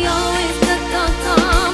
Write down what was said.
よい姿